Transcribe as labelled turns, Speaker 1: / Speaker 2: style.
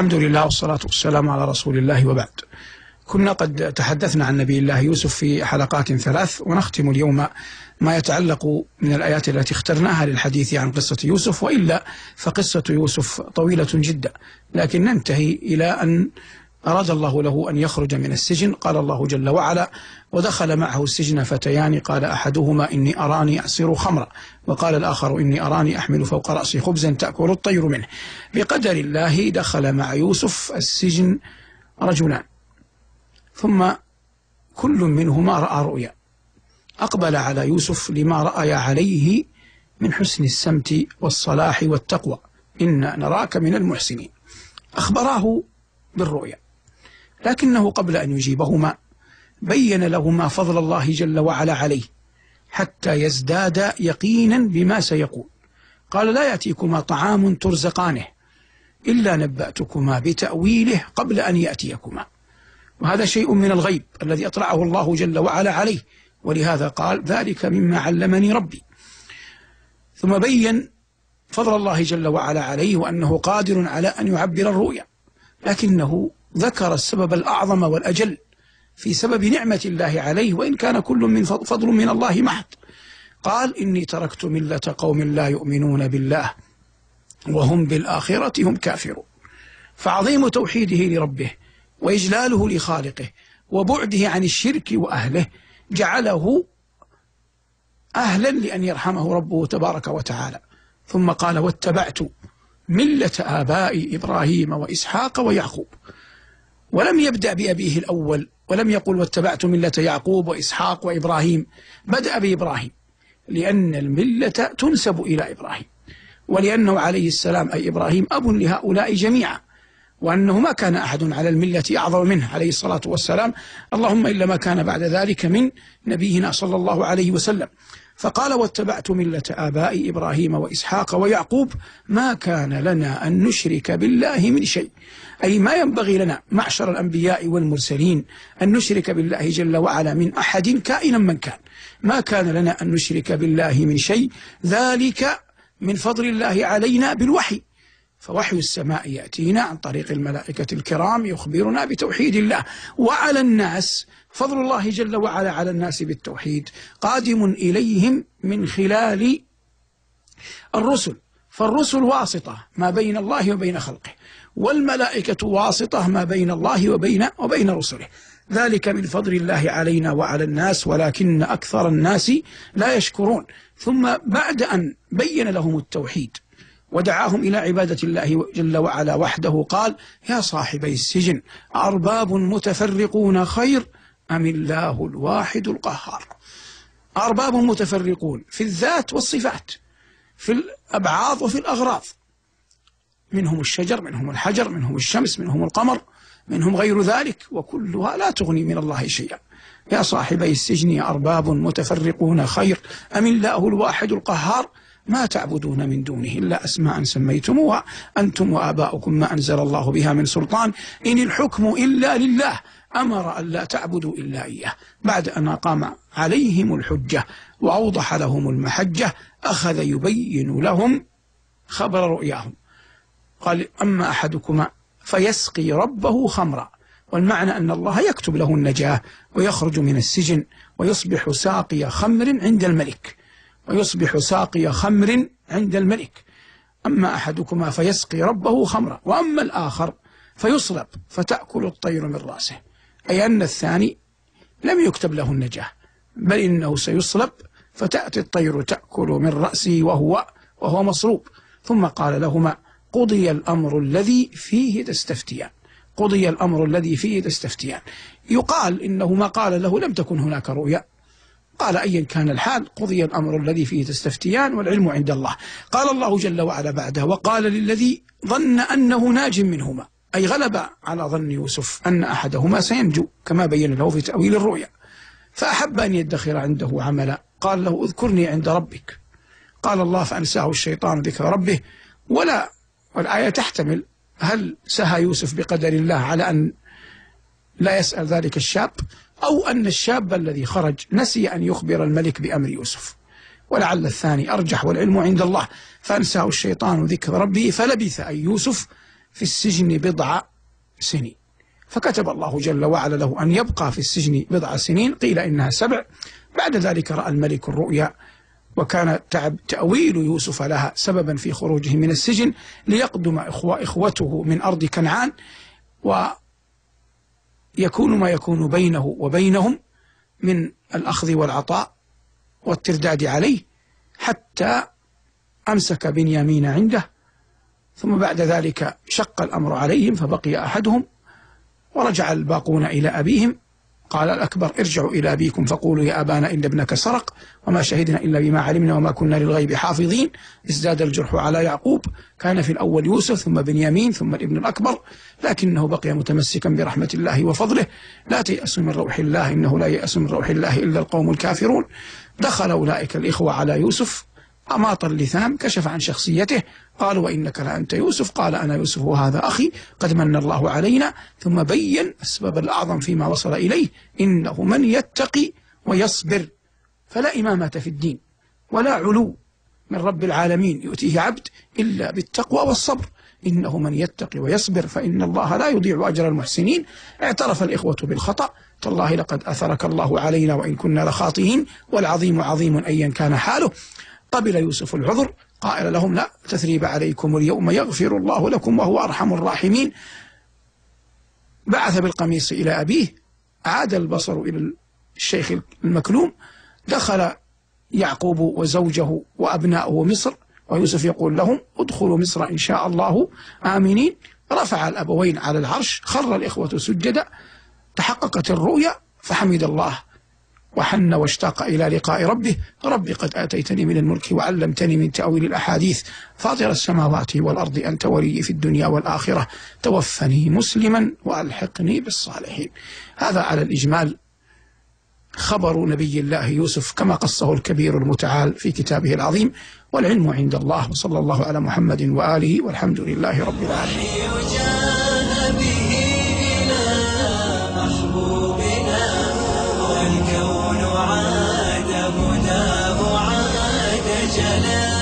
Speaker 1: الحمد لله والصلاة والسلام على رسول الله وبعد. كنا قد تحدثنا عن نبي الله يوسف في حلقات ثلاث ونختم اليوم ما يتعلق من الآيات التي اخترناها للحديث عن قصة يوسف وإلا فقصة يوسف طويلة جدا. لكن ننتهي إلى أن أراد الله له أن يخرج من السجن قال الله جل وعلا ودخل معه السجن فتيان قال أحدهما إني أراني أعصر خمرا. وقال الآخر إني أراني أحمل فوق رأسي خبزا تأكل الطير منه. بقدر الله دخل مع يوسف السجن رجلان. ثم كل منهما رأى رؤيا. أقبل على يوسف لما رأي عليه من حسن السمت والصلاح والتقوى. إنا نراك من المحسنين. أخبراه بالرؤيا. لكنه قبل أن يجيبهما بين لهما فضل الله جل وعلا عليه حتى يزداد يقينا بما سيقول. قال لا يأتيكما طعام ترزقانه إلا نبأتكما بتأويله قبل أن يأتيكما. وهذا شيء من الغيب الذي أطلعه الله جل وعلا عليه ولهذا قال ذلك مما علمني ربي. ثم بين فضل الله جل وعلا عليه وأنه قادر على أن يعبر الرؤيا لكنه ذكر السبب الأعظم والأجل في سبب نعمة الله عليه وإن كان كل من فض- فضل من الله محض. قال إني تركت ملة قوم لا يؤمنون بالله وهم بالآخرة هم كافرون. فعظيم توحيده لربه وإجلاله لخالقه وبعده عن الشرك وأهله جعله أهلا لأن يرحمه ربه تبارك وتعالى. ثم قال واتبعت ملة آبائي إبراهيم وإسحاق ويعقوب. ولم يبدأ بأبيه الأول ولم يقل واتبعت ملة يعقوب وإسحاق وإبراهيم بدأ بإبراهيم لأن الملة تنسب إلى إبراهيم ولأنه عليه السلام أي إبراهيم أب لهؤلاء جميعا وأنه ما كان أحد على الملة أعظم منه عليه الصلاة والسلام اللهم إلا ما كان بعد ذلك من نبينا صلى الله عليه وسلم. فقال واتبعت ملة آبائي إبراهيم وإسحاق ويعقوب ما كان لنا أن نشرك بالله من شيء. أي ما ينبغي لنا معشر الأنبياء والمرسلين أن نشرك بالله جل وعلا من أحد كائنا من كان. ما كان لنا أن نشرك بالله من شيء ذلك من فضل الله علينا بالوحي. فوحي السماء يأتينا عن طريق الملائكة الكرام يخبرنا بتوحيد الله وعلى الناس. فضل الله جل وعلا على الناس بالتوحيد. قادم إليهم من خلال الرسل. فالرسل واسطة ما بين الله وبين خلقه والملائكة واسطة ما بين الله وبين وبين رسله. ذلك من فضل الله علينا وعلى الناس ولكن أكثر الناس لا يشكرون. ثم بعد أن بين لهم التوحيد ودعاهم إلى عبادة الله جل وعلا وحده قال يا صاحبي السجن أرباب متفرقون خير أم الله الواحد القهار؟ أرباب متفرقون في الذات والصفات في الأبعاض وفي الأغراض. منهم الشجر منهم الحجر منهم الشمس منهم القمر منهم غير ذلك وكلها لا تغني من الله شيئا. يا صاحبي السجن أرباب متفرقون خير أم الله الواحد القهار؟ ما تعبدون من دونه إلا أسماء سميتموها أنتم وآباؤكم ما أنزل الله بها من سلطان. إن الحكم إلا لله. أمر أن لا تعبدوا إلا إياه. بعد أن أقام عليهم الحجة وأوضح لهم المحجة أخذ يبين لهم خبر رؤياهم. قال أما أحدكما فيسقي ربه خمرا. والمعنى أن الله يكتب له النجاة ويخرج من السجن ويصبح ساقي خمر عند الملك. ويصبح ساقي خمر عند الملك. أما أحدكما فيسقي ربه خمرا وأما الآخر فيصلب فتأكل الطير من رأسه. أي أن الثاني لم يكتب له النجاة بل إنه سيصلب فتأتي الطير تأكل من رأسه وهو وهو مصلوب ثم قال لهما قضي الأمر الذي فيه تستفتيان. قضي الأمر الذي فيه تستفتيان. يقال إنه ما قال له لم تكن هناك رؤيا. قال أيا كان الحال قضي الأمر الذي فيه تستفتيان والعلم عند الله. قال الله جل وعلا بعده وقال للذي ظن أنه ناج منهما أي غلب على ظن يوسف أن أحدهما سينجو كما بين له في تأويل الرؤيا. فأحب أن يدخر عنده عملا. قال له اذكرني عند ربك. قال الله فأنساه الشيطان ذكر ربه ولا والآية تحتمل هل سهى يوسف بقدر الله على أن لا يسأل ذلك الشاب؟ أو أن الشاب الذي خرج نسي أن يخبر الملك بأمر يوسف. ولعل الثاني أرجح والعلم عند الله. فأنساه الشيطان ذكر ربه فلبث أي يوسف في السجن بضع سنين. فكتب الله جل وعلا له أن يبقى في السجن بضع سنين. قيل إنها سبع. بعد ذلك رأى الملك الرؤيا وكان تعب تأويل يوسف لها سببا في خروجه من السجن ليقدم إخوة إخوته من أرض كنعان. ويكون ما يكون بينه وبينهم من الأخذ والعطاء والترداد عليه حتى أمسك بنيامين عنده ثم بعد ذلك شق الأمر عليهم فبقي أحدهم ورجع الباقون إلى أبيهم قال الأكبر ارجعوا إلى أبيكم فقولوا يا أبانا إن ابنك سرق وما شهدنا إلا بما علمنا وما كنا للغيب حافظين. ازداد الجرح على يعقوب. كان في الأول يوسف ثم بنيامين ثم الابن الأكبر. لكنه بقي متمسكا برحمة الله وفضله. لا تيأسوا من روح الله إنه لا يأس من روح الله إلا القوم الكافرون. دخل أولئك الإخوة على يوسف. أماط اللثام كشف عن شخصيته. قال وإنك لأنت يوسف. قال أنا يوسف وهذا أخي. قد من الله علينا. ثم بين السبب الأعظم فيما وصل إليه إنه من يتقي ويصبر. فلا إمامة في الدين ولا علو من رب العالمين يؤتيه عبد إلا بالتقوى والصبر. إنه من يتقي ويصبر فإن الله لا يضيع أجر المحسنين. اعترف الإخوة بالخطأ. تالله لقد أثرك الله علينا وإن كنا لخاطئين. والعظيم عظيم أيا كان حاله. قبل يوسف العذر قائل لهم لا تثريب عليكم اليوم يغفر الله لكم وهو أرحم الراحمين. بعث بالقميص إلى أبيه عاد البصر إلى الشيخ المكلوم دخل يعقوب وزوجه وأبناؤه مصر ويوسف يقول لهم ادخلوا مصر إن شاء الله آمنين. رفع الأبوين على العرش خر الإخوة سجدا تحققت الرؤيا فحمد الله وحن واشتاق إلى لقاء ربه. رب قد آتيتني من الملك وعلمتني من تأويل الأحاديث. فاطر السماوات والأرض أنت ولي في الدنيا والآخرة. توفني مسلما وألحقني بالصالحين. هذا على الإجمال. خبر نبي الله يوسف كما قصه الكبير المتعال في كتابه العظيم. والعلم عند الله. وصلى الله على محمد وآله والحمد لله رب العالمين. الجلال